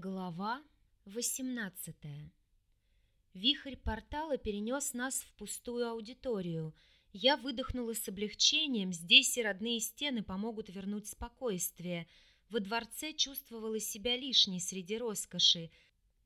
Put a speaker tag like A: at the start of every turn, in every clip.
A: Глава 18 Вихрь портала перенес нас в пустую аудиторию. Я выдохнула с облегчением, здесь и родные стены помогут вернуть спокойствие. Во дворце чувствовала себя лишней среди роскоши.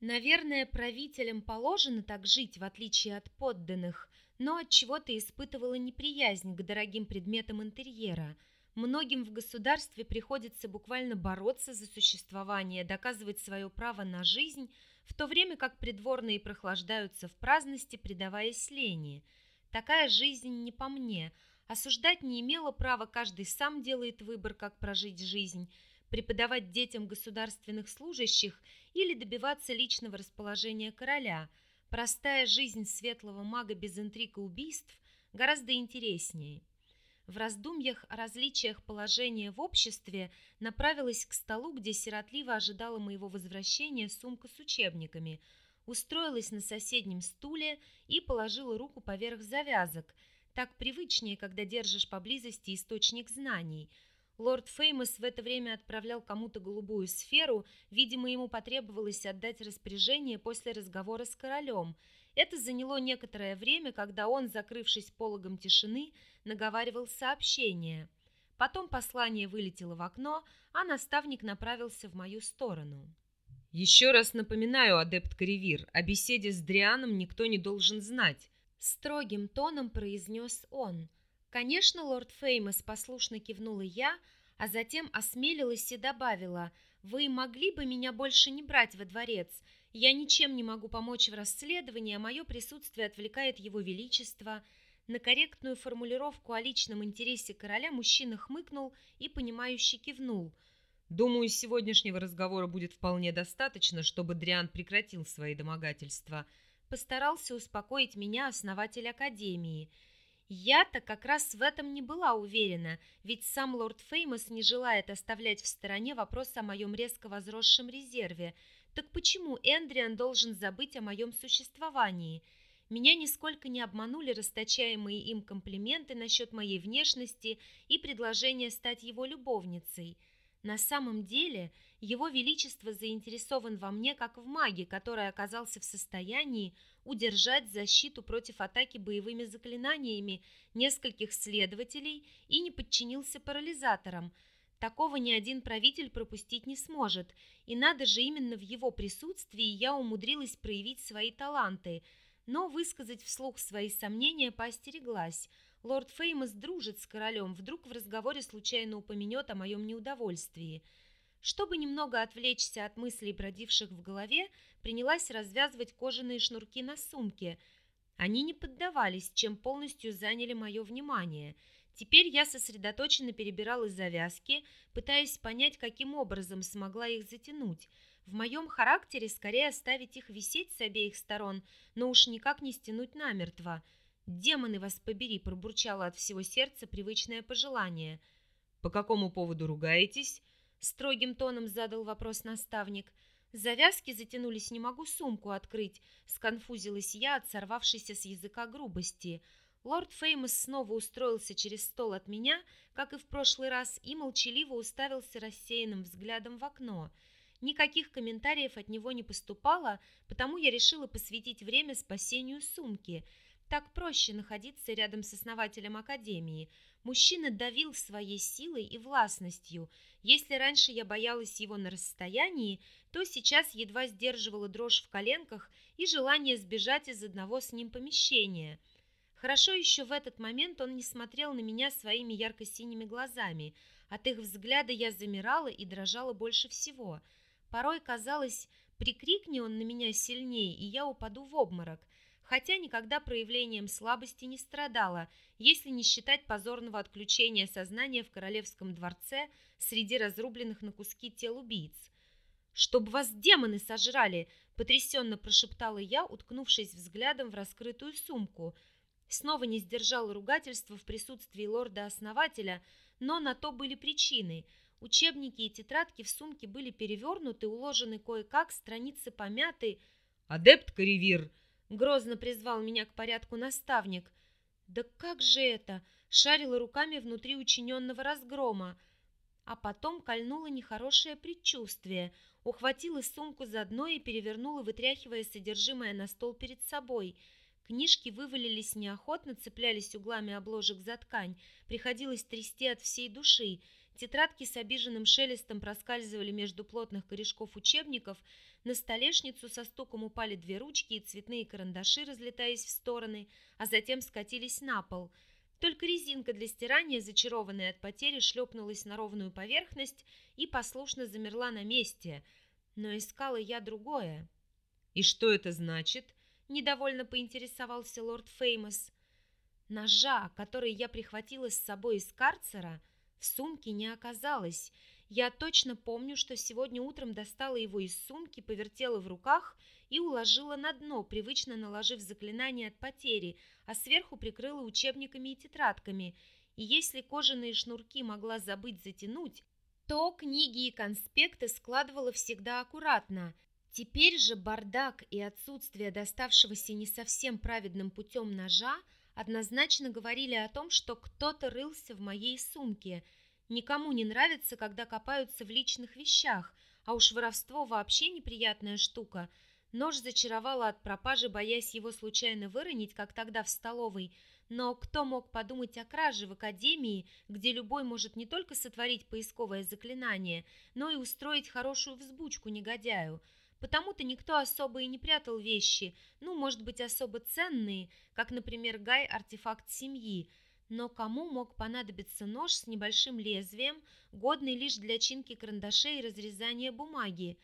A: Наверное, правителям положено так жить, в отличие от подданных, но от чего то испытывала неприязнь к дорогим предметам интерьера – Многим в государстве приходится буквально бороться за существование, доказывать свое право на жизнь, в то время как придворные прохлаждаются в праздности, предаваясь лени. Такая жизнь не по мне. Осуждать не имела права, каждый сам делает выбор, как прожить жизнь, преподавать детям государственных служащих или добиваться личного расположения короля. Простая жизнь светлого мага без интриг и убийств гораздо интереснее. В раздумьях о различиях положения в обществе направилась к столу, где сиротливо ожидала моего возвращения сумка с учебниками, устроилась на соседнем стуле и положила руку поверх завязок. Так привычнее, когда держишь поблизости источник знаний. Лорд Феймос в это время отправлял кому-то голубую сферу, видимо, ему потребовалось отдать распоряжение после разговора с королем – это заняло некоторое время, когда он, закрывшись пологом тишины, наговаривал сообщение. Потом послание вылетело в окно, а наставник направился в мою сторону.
B: «Еще раз напоминаю, адепт Каревир, о беседе с Дрианом никто не должен знать», —
A: строгим тоном произнес он. Конечно, лорд Феймос послушно кивнула я, а затем осмелилась и добавила, «Вы могли бы меня больше не брать во дворец? Я ничем не могу помочь в расследовании, а мое присутствие отвлекает его величество. На корректную формулировку о личном интересе короля мужчина хмыкнул и понимающе кивнул.
B: Думаю, сегодняшнего разговора будет вполне достаточно, чтобы Дриан прекратил свои домогательства.
A: Постарался успокоить меня основатель академии. Я-то как раз в этом не была уверена, ведь сам лорд Феймос не желает оставлять в стороне вопрос о моем резко возросшем резерве – так почему Эндриан должен забыть о моем существовании? Меня нисколько не обманули расточаемые им комплименты насчет моей внешности и предложение стать его любовницей. На самом деле, его величество заинтересован во мне как в маге, который оказался в состоянии удержать защиту против атаки боевыми заклинаниями нескольких следователей и не подчинился парализаторам – Такого ни один правитель пропустить не сможет, и надо же именно в его присутствии я умудрилась проявить свои таланты, но высказать вслух свои сомнения поостереглась. Лорд Феймос дружит с королем, вдруг в разговоре случайно упомянет о моем неудовольствии. Чтобы немного отвлечься от мыслей, бродивших в голове, принялась развязывать кожаные шнурки на сумке. Они не поддавались, чем полностью заняли мое внимание – Теперь я сосредоточенно перебирала завязки, пытаясь понять, каким образом смогла их затянуть. В моем характере скорее оставить их висеть с обеих сторон, но уж никак не стянуть намертво. «Демоны вас побери!» – пробурчало от всего сердца привычное пожелание.
B: «По какому поводу ругаетесь?»
A: – строгим тоном задал вопрос наставник. Завязки затянулись, не могу сумку открыть. Сконфузилась я от сорвавшейся с языка грубости – Лорд Феймос снова устроился через стол от меня, как и в прошлый раз, и молчаливо уставился рассеянным взглядом в окно. Никаких комментариев от него не поступало, потому я решила посвятить время спасению сумки. Так проще находиться рядом с основателем академии. Мужчина давил своей силой и властностью. Если раньше я боялась его на расстоянии, то сейчас едва сдерживала дрожь в коленках и желание сбежать из одного с ним помещения – Хорошо еще в этот момент он не смотрел на меня своими ярко-синими глазами. От их взгляда я замирала и дрожала больше всего. Порой казалось, прикрикни он на меня сильнее, и я упаду в обморок. Хотя никогда проявлением слабости не страдала, если не считать позорного отключения сознания в королевском дворце среди разрубленных на куски тел убийц. «Чтоб вас демоны сожрали!» – потрясенно прошептала я, уткнувшись взглядом в раскрытую сумку – Снова не сдержал ругательства в присутствии лорда-основателя, но на то были причины. Учебники и тетрадки в сумке были перевернуты, уложены кое-как, страницы помяты.
B: «Адепт Каревир!»
A: — грозно призвал меня к порядку наставник. «Да как же это?» — шарила руками внутри учиненного разгрома. А потом кольнуло нехорошее предчувствие. ухватила сумку за дно и перевернула, вытряхивая содержимое на стол перед собой. Книжки вывалились неохотно, цеплялись углами обложек за ткань, приходилось трясти от всей души. Тетрадки с обиженным шелестом проскальзывали между плотных корешков учебников, на столешницу со стуком упали две ручки и цветные карандаши, разлетаясь в стороны, а затем скатились на пол. Только резинка для стирания, зачарованная от потери, шлепнулась на ровную поверхность и послушно замерла на месте. Но искала я другое.
B: «И что это значит?»
A: – недовольно поинтересовался лорд Феймос. Ножа, который я прихватила с собой из карцера, в сумке не оказалось – я точно помню, что сегодня утром достала его из сумки, повертела в руках и уложила на дно, привычно наложив заклинание от потери, а сверху прикрыла учебниками и тетрадками. И если кожаные шнурки могла забыть затянуть, то книги и конспекты складывала всегда аккуратно. Теперь же бардак и отсутствие доставшегося не совсем праведным путем ножа однозначно говорили о том, что кто-то рылся в моей сумке – Никому не нравится, когда копаются в личных вещах, а уж воровство вообще неприятная штука. Нож зачаровала от пропажи, боясь его случайно выронить, как тогда в столовой. Но кто мог подумать о краже в академии, где любой может не только сотворить поисковое заклинание, но и устроить хорошую взбучку негодяю? Потому-то никто особо и не прятал вещи, ну, может быть, особо ценные, как, например, Гай артефакт семьи – но кому мог понадобиться нож с небольшим лезвием, годный лишь для чинки карандашей и разрезания бумаги?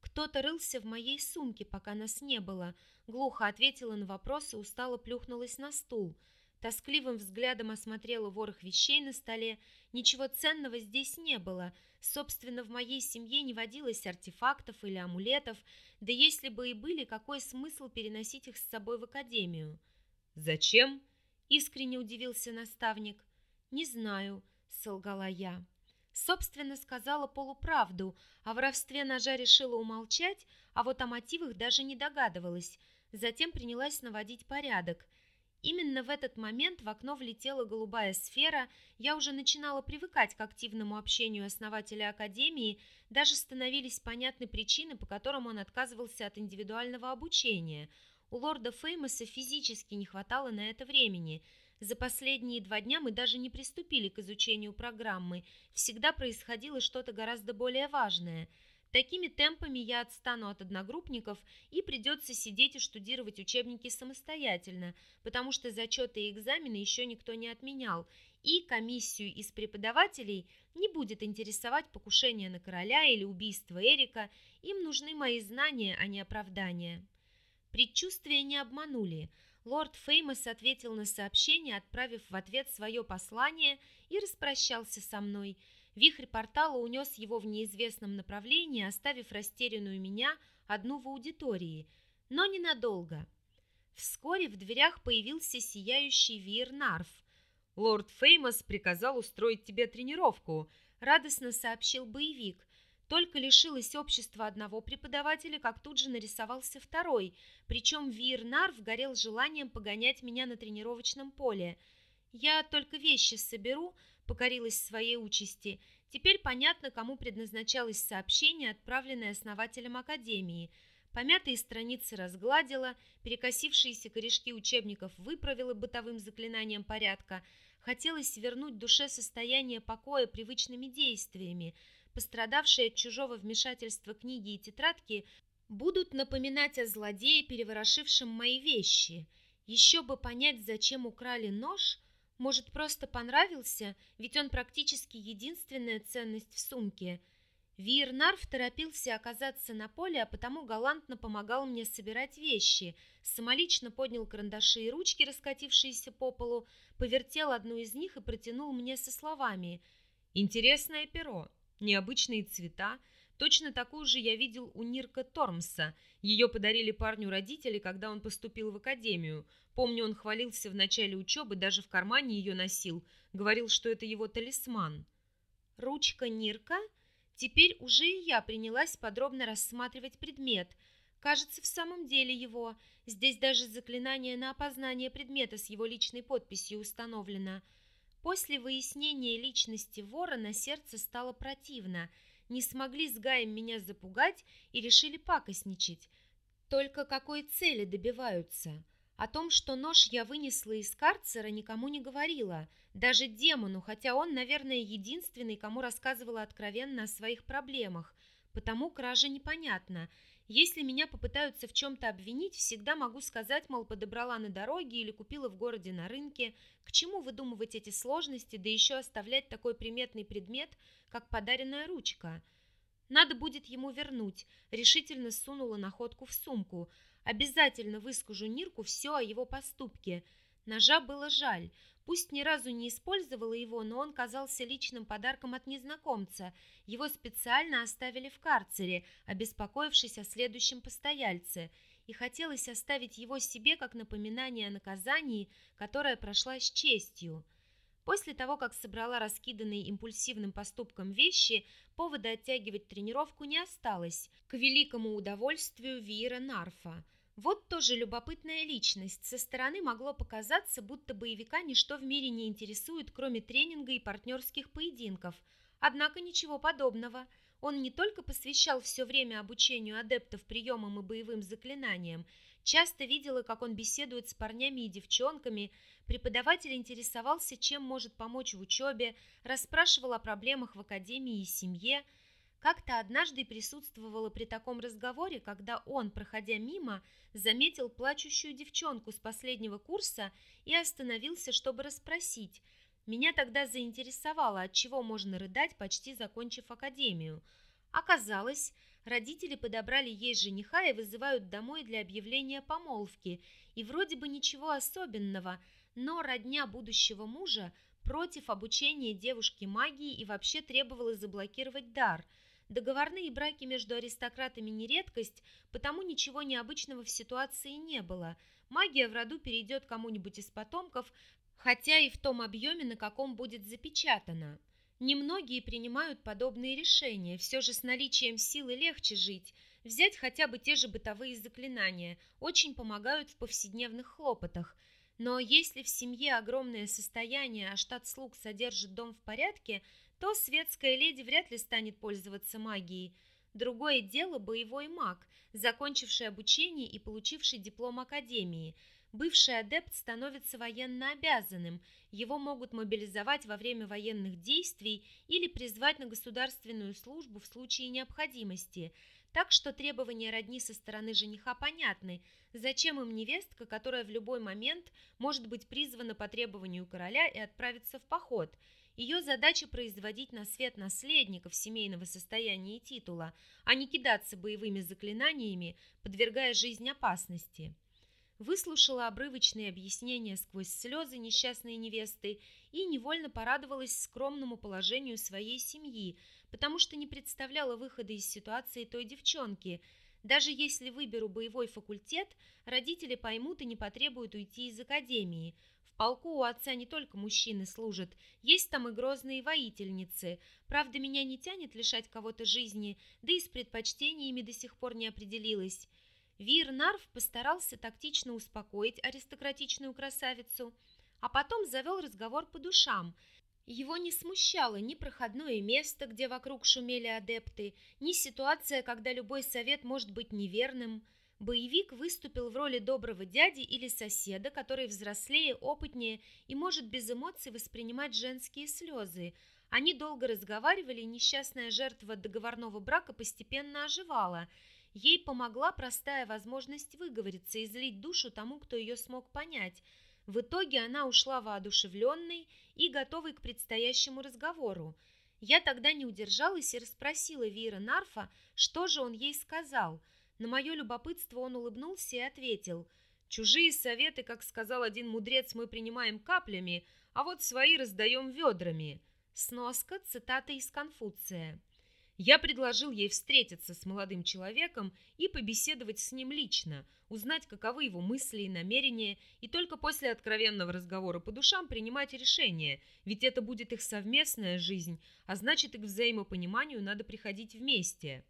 A: Кто-то рылся в моей сумке, пока нас не было. Глухо ответила на вопрос и устало плюхнулась на стул. Тоскливым взглядом осмотрела ворох вещей на столе. Ничего ценного здесь не было. Собственно, в моей семье не водилось артефактов или амулетов, да если бы и были, какой смысл переносить их с собой в академию?
B: «Зачем?»
A: Искренне удивился наставник. «Не знаю», — солгала я. Собственно, сказала полуправду. О воровстве ножа решила умолчать, а вот о мотивах даже не догадывалась. Затем принялась наводить порядок. Именно в этот момент в окно влетела голубая сфера. Я уже начинала привыкать к активному общению основателя академии, даже становились понятны причины, по которым он отказывался от индивидуального обучения — у лорда Феймоса физически не хватало на это времени. За последние два дня мы даже не приступили к изучению программы. Всегда происходило что-то гораздо более важное. Такими темпами я отстану от одногруппников и придется сидеть и штудировать учебники самостоятельно, потому что зачеты и экзамены еще никто не отменял, и комиссию из преподавателей не будет интересовать покушение на короля или убийство Эрика, им нужны мои знания, а не оправдания. Предчувствия не обманули. Лорд Феймос ответил на сообщение, отправив в ответ свое послание и распрощался со мной. Вихрь портала унес его в неизвестном направлении, оставив растерянную меня одну в аудитории, но ненадолго. Вскоре в дверях появился сияющий Вирнарф.
B: «Лорд Феймос приказал устроить тебе тренировку», —
A: радостно сообщил боевик. Только лишилась общества одного преподавателя, как тут же нарисовался второй, причем Вирнарв горел желанием погонять меня на тренировочном поле. Я только вещи соберу, покорилась своей участи. Теперь понятно, кому предназначалось сообщение, отправленное основателем Академии. Помятые страницы разгладила, перекосившиеся корешки учебников выправила бытовым заклинанием порядка. Хотелось вернуть душе состояние покоя привычными действиями – пострадавшие от чужого вмешательства книги и тетрадки, будут напоминать о злодее, переворошившем мои вещи. Еще бы понять, зачем украли нож, может, просто понравился, ведь он практически единственная ценность в сумке. Вирнарф торопился оказаться на поле, а потому галантно помогал мне собирать вещи. Самолично поднял карандаши и ручки, раскатившиеся по полу, повертел одну из них и протянул мне со словами
B: «Интересное перо. Необычные цвета. Точно такую же я видел у Нирка Тормса. Ее подарили парню родители, когда он поступил в академию. Помню, он хвалился в начале учебы, даже в кармане ее носил. Говорил, что это его талисман.
A: Ручка Нирка? Теперь уже и я принялась подробно рассматривать предмет. Кажется, в самом деле его. Здесь даже заклинание на опознание предмета с его личной подписью установлено – После выяснения личности вора на сердце стало противно. не смогли с Гаем меня запугать и решили пакостничать. Только какой цели добиваются? О том, что нож я вынесла из карцера, никому не говорила, даже демону, хотя он, наверное, единственный, кому рассказывала откровенно о своих проблемах. Потому кража непонятна. Если меня попытаются в чем-то обвинить, всегда могу сказать, мол, подобрала на дороге или купила в городе на рынке. К чему выдумывать эти сложности, да еще оставлять такой приметный предмет, как подаренная ручка? Надо будет ему вернуть. Решительно сунула находку в сумку – Обязательно выскажу Нирку все о его поступке. Ножа было жаль. Пусть ни разу не использовала его, но он казался личным подарком от незнакомца. Его специально оставили в карцере, обеспокоившись о следующем постояльце. И хотелось оставить его себе как напоминание о наказании, которое прошла с честью. После того, как собрала раскиданные импульсивным поступком вещи, повода оттягивать тренировку не осталось, к великому удовольствию Вира Нарфа – вот тоже любопытная личность. Со стороны могло показаться, будто боевика ничто в мире не интересует, кроме тренинга и партнерских поединков. Однако ничего подобного. Он не только посвящал все время обучению адептов приемам и боевым заклинаниям, часто видела, как он беседует с парнями и девчонками, преподаватель интересовался, чем может помочь в учебе, расспрашивал о проблемах в академии и семье – как-то однажды присутствовала при таком разговоре, когда он, проходя мимо, заметил плачущую девчонку с последнего курса и остановился, чтобы расспросить. Меня тогда заинтересовало, от чего можно рыдать, почти закончив академию. Оказалось, родители подобрали ей жениха и вызывают домой для объявления помолвки. И вроде бы ничего особенного, но родня будущего мужа против обучения девушки магии и вообще требовала заблокировать дар – Договорные браки между аристократами не редкость, потому ничего необычного в ситуации не было. Магия в роду перейдет кому-нибудь из потомков, хотя и в том объеме, на каком будет запечатана. Немногие принимают подобные решения, все же с наличием силы легче жить. Взять хотя бы те же бытовые заклинания, очень помогают в повседневных хлопотах. Но если в семье огромное состояние, а штат слуг содержит дом в порядке – то светская леди вряд ли станет пользоваться магией. Другое дело боевой маг, закончивший обучение и получивший диплом академии. Бывший адепт становится военно обязанным. Его могут мобилизовать во время военных действий или призвать на государственную службу в случае необходимости. Так что требования родни со стороны жениха понятны. Зачем им невестка, которая в любой момент может быть призвана по требованию короля и отправиться в поход – ее задача производить на свет наследников семейного состояния и титула, а не кидаться боевыми заклинаниями, подвергая жизнь опасности. Выслушала обрывочные объяснения сквозь слезы несчастной невесты и невольно порадовалась скромному положению своей семьи, потому что не представляла выхода из ситуации той девчонки. Даже если выберу боевой факультет, родители поймут и не потребуют уйти из академии – полку у отца не только мужчины служат, есть там и грозные воительницы. Правда, меня не тянет лишать кого-то жизни, да и с предпочтениями до сих пор не определилась. Вир Нарв постарался тактично успокоить аристократичную красавицу, а потом завел разговор по душам. Его не смущало ни проходное место, где вокруг шумели адепты, ни ситуация, когда любой совет может быть неверным – Боевик выступил в роли доброго дяди или соседа, который взрослее, опытнее и может без эмоций воспринимать женские слезы. Они долго разговаривали, и несчастная жертва договорного брака постепенно оживала. Ей помогла простая возможность выговориться и злить душу тому, кто ее смог понять. В итоге она ушла воодушевленной и готовой к предстоящему разговору. Я тогда не удержалась и расспросила Вира Нарфа, что же он ей сказал – на мое любопытство он улыбнулся и ответил. «Чужие советы, как сказал один мудрец, мы принимаем каплями, а вот свои раздаем ведрами». Сноска, цитата из Конфуция. Я предложил ей встретиться с молодым человеком и побеседовать с ним лично, узнать, каковы его мысли и намерения, и только после откровенного разговора по душам принимать решение, ведь это будет их совместная жизнь, а значит, и к взаимопониманию надо приходить вместе.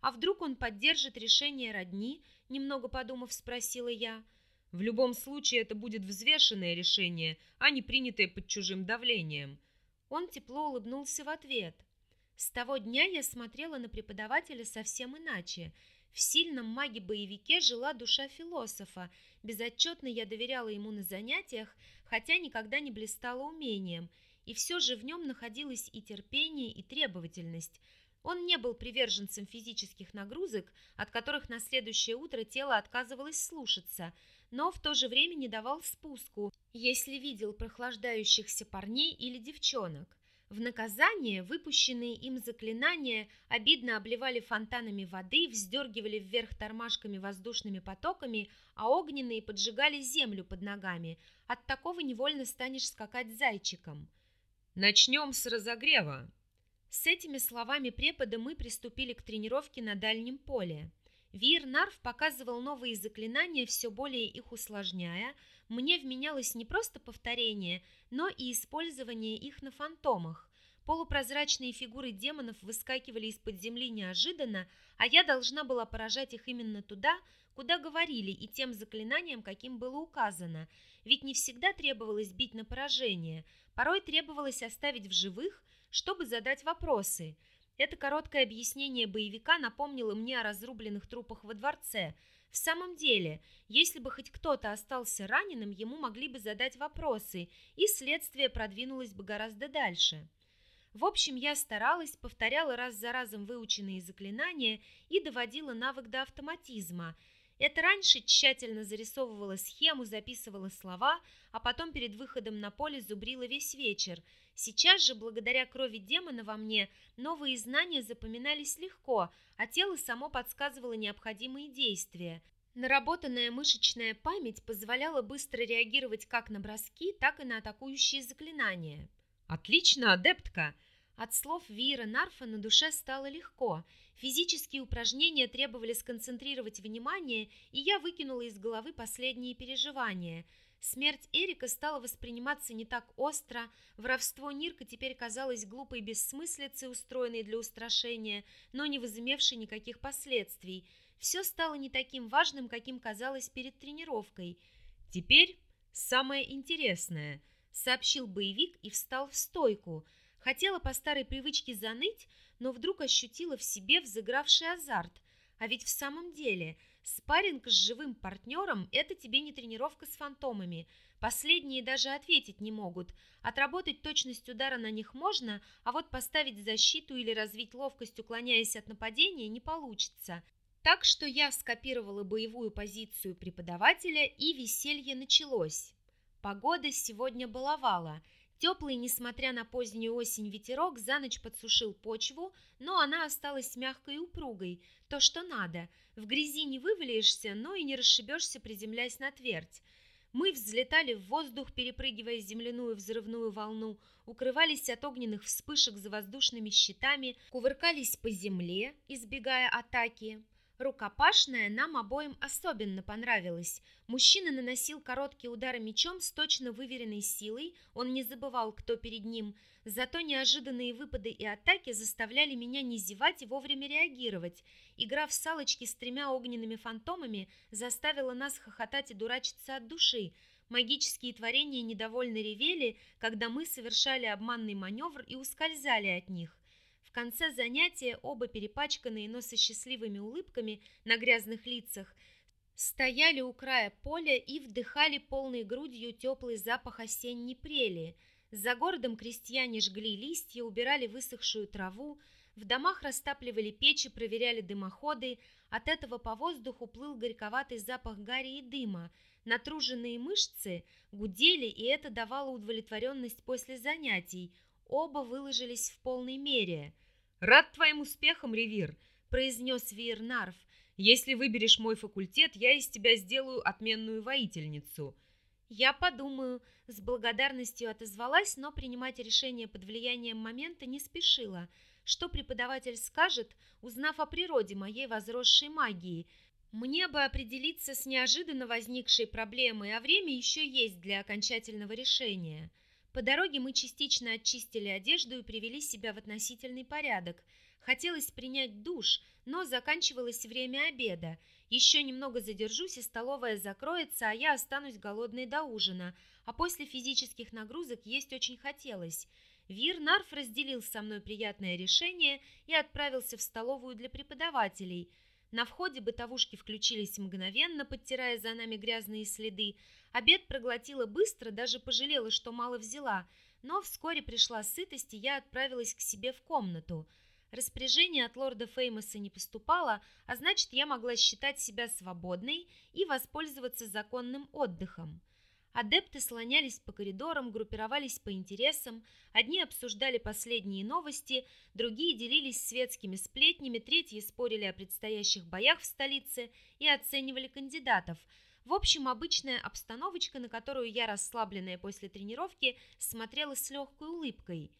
A: А вдруг он поддержит решение родни? Немного подумав, спросила я. В любом случае это будет взвешенное решение, а не принятое под чужим давлением. Он тепло улыбнулся в ответ. С того дня я смотрела на преподавателя совсем иначе. В сильном маге-боевике жила душа философа. Безотчетно я доверяла ему на занятиях, хотя никогда не блистала умением. И все же в нем находилось и терпение, и требовательность. Он не был приверженцем физических нагрузок, от которых на следующее утро тело отказывалось слушаться, но в то же время не давал спуску, если видел прохлаждающихся парней или девчонок. В наказание выпущенные им заклинания обидно обливали фонтанами воды, вздергивали вверх тормашками воздушными потоками, а огненные поджигали землю под ногами. От такого невольно станешь скакать зайчиком.
B: «Начнем с разогрева».
A: С этими словами препода мы приступили к тренировке на дальнем поле. Вир Нарв показывал новые заклинания, все более их усложняя, мне вменялось не просто повторение, но и использование их на фантомах. Полупрозрачные фигуры демонов выскакивали из-под земли неожиданно, а я должна была поражать их именно туда, куда говорили, и тем заклинанием, каким было указано. Ведь не всегда требовалось бить на поражение, порой требовалось оставить в живых, чтобы задать вопросы. Это короткое объяснение боевика напомнило мне о разрубленных трупах во дворце – в самом деле, если бы хоть кто-то остался раненым, ему могли бы задать вопросы, и следствие продвинулось бы гораздо дальше. В общем, я старалась, повторяла раз за разом выученные заклинания и доводила навык до автоматизма. Это раньше тщательно зарисовывала схему, записывала слова, а потом перед выходом на поле зубрила весь вечер. Сейчас же, благодаря крови демона во мне, новые знания запоминались легко, а тело само подсказывало необходимые действия. Наработанная мышечная память позволяла быстро реагировать как на броски, так и на атакующие заклинания.
B: «Отлично, адептка!»
A: От слов Вира Нарфа на душе стало легко. Физические упражнения требовали сконцентрировать внимание, и я выкинула из головы последние переживания – Смерть Эрика стала восприниматься не так остро, воровство Нирка теперь казалось глупой бессмыслицей, устроенной для устрашения, но не возымевшей никаких последствий. Все стало не таким важным, каким казалось перед тренировкой.
B: «Теперь самое интересное», — сообщил боевик и встал в стойку.
A: Хотела по старой привычке заныть, но вдруг ощутила в себе взыгравший азарт. А ведь в самом деле — Спарринг с живым партнером – это тебе не тренировка с фантомами. Последние даже ответить не могут. Отработать точность удара на них можно, а вот поставить защиту или развить ловкость, уклоняясь от нападения, не получится. Так что я скопировала боевую позицию преподавателя, и веселье началось. Погода сегодня баловала – Теплый, несмотря на позднюю осень, ветерок за ночь подсушил почву, но она осталась мягкой и упругой, то, что надо. В грязи не вывалишься, но и не расшибешься, приземляясь на твердь. Мы взлетали в воздух, перепрыгивая земляную взрывную волну, укрывались от огненных вспышек за воздушными щитами, кувыркались по земле, избегая атаки. Рукопашная нам обоим особенно понравилась. Мужчина наносил короткие удары мечом с точно выверенной силой, он не забывал, кто перед ним. Зато неожиданные выпады и атаки заставляли меня не зевать и вовремя реагировать. Игра в салочки с тремя огненными фантомами заставила нас хохотать и дурачиться от души. Магические творения недовольно ревели, когда мы совершали обманный маневр и ускользали от них. В конце занятия оба перепачканные, но со счастливыми улыбками на грязных лицах, стояли у края поля и вдыхали полной грудью теплый запах осенней прелии. За городом крестьяне жгли листья, убирали высохшую траву, в домах растапливали печи, проверяли дымоходы. От этого по воздуху плыл горьковатый запах гари и дыма. Натруженные мышцы гудели, и это давало удовлетворенность после занятий – Оба выложились в полной мере.
B: «Рад твоим успехам, Ревир!» – произнес Виернарф. «Если выберешь мой факультет, я из тебя сделаю отменную воительницу».
A: Я подумаю, с благодарностью отозвалась, но принимать решение под влиянием момента не спешила. Что преподаватель скажет, узнав о природе моей возросшей магии? Мне бы определиться с неожиданно возникшей проблемой, а время еще есть для окончательного решения. По дороге мы частично очистили одежду и привели себя в относительный порядок. Хотелось принять душ, но заканчивалось время обеда. Еще немного задержусь, и столовая закроется, а я останусь голодной до ужина. А после физических нагрузок есть очень хотелось. Вир Нарф разделил со мной приятное решение и отправился в столовую для преподавателей. На входе бытовушки включились мгновенно, подтирая за нами грязные следы. Обед проглотила быстро, даже пожалела, что мало взяла, но вскоре пришла сытость, и я отправилась к себе в комнату. Распоряжение от лорда Феймоса не поступало, а значит, я могла считать себя свободной и воспользоваться законным отдыхом. Адепты слонялись по коридорам, группировались по интересам. Одни обсуждали последние новости, другие делились светскими сплетнями, третьи спорили о предстоящих боях в столице и оценивали кандидатов. В общем, обычная обстановочка, на которую я, расслабленная после тренировки, смотрела с легкой улыбкой.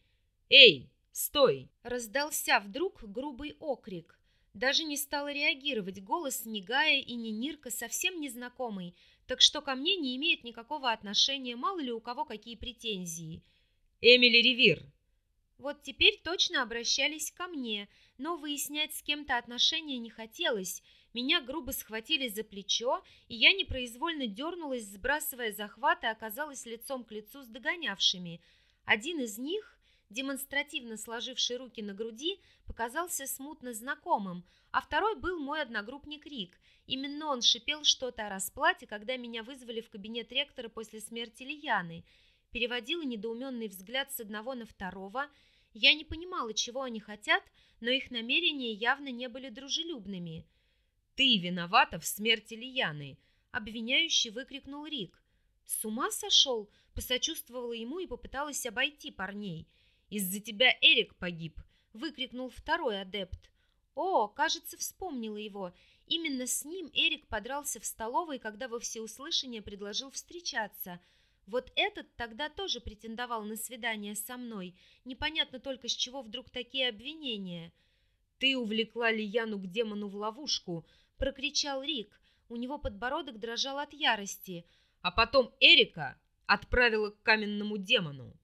B: «Эй, стой!»
A: Раздался вдруг грубый окрик. Даже не стала реагировать, голос ни Гая и ни Нирка совсем незнакомый, так что ко мне не имеет никакого отношения, мало ли у кого какие претензии.
B: Эмили Ривир.
A: Вот теперь точно обращались ко мне, но выяснять с кем-то отношения не хотелось. Меня грубо схватили за плечо, и я непроизвольно дернулась, сбрасывая захват, и оказалась лицом к лицу с догонявшими. Один из них, демонстративно сложивший руки на груди, показался смутно знакомым, а второй был мой одногруппник Рик. Именно он шипел что-то о расплате, когда меня вызвали в кабинет ректора после смерти Лияны. Переводила недоуменный взгляд с одного на второго. Я не понимала, чего они хотят, но их намерения явно не были дружелюбными.
B: «Ты виновата в смерти Лияны!»
A: — обвиняющий выкрикнул Рик. «С ума сошел?» — посочувствовала ему и попыталась обойти парней.
B: «Из-за тебя Эрик погиб!»
A: — выкрикнул второй адепт. О, кажется, вспомнила его. Именно с ним Эрик подрался в столовой, когда во всеуслышание предложил встречаться. Вот этот тогда тоже претендовал на свидание со мной. Непонятно только, с чего вдруг такие обвинения.
B: «Ты увлекла Лияну к демону в ловушку!»
A: — прокричал Рик. У него подбородок дрожал от ярости.
B: «А потом Эрика отправила к каменному демону!»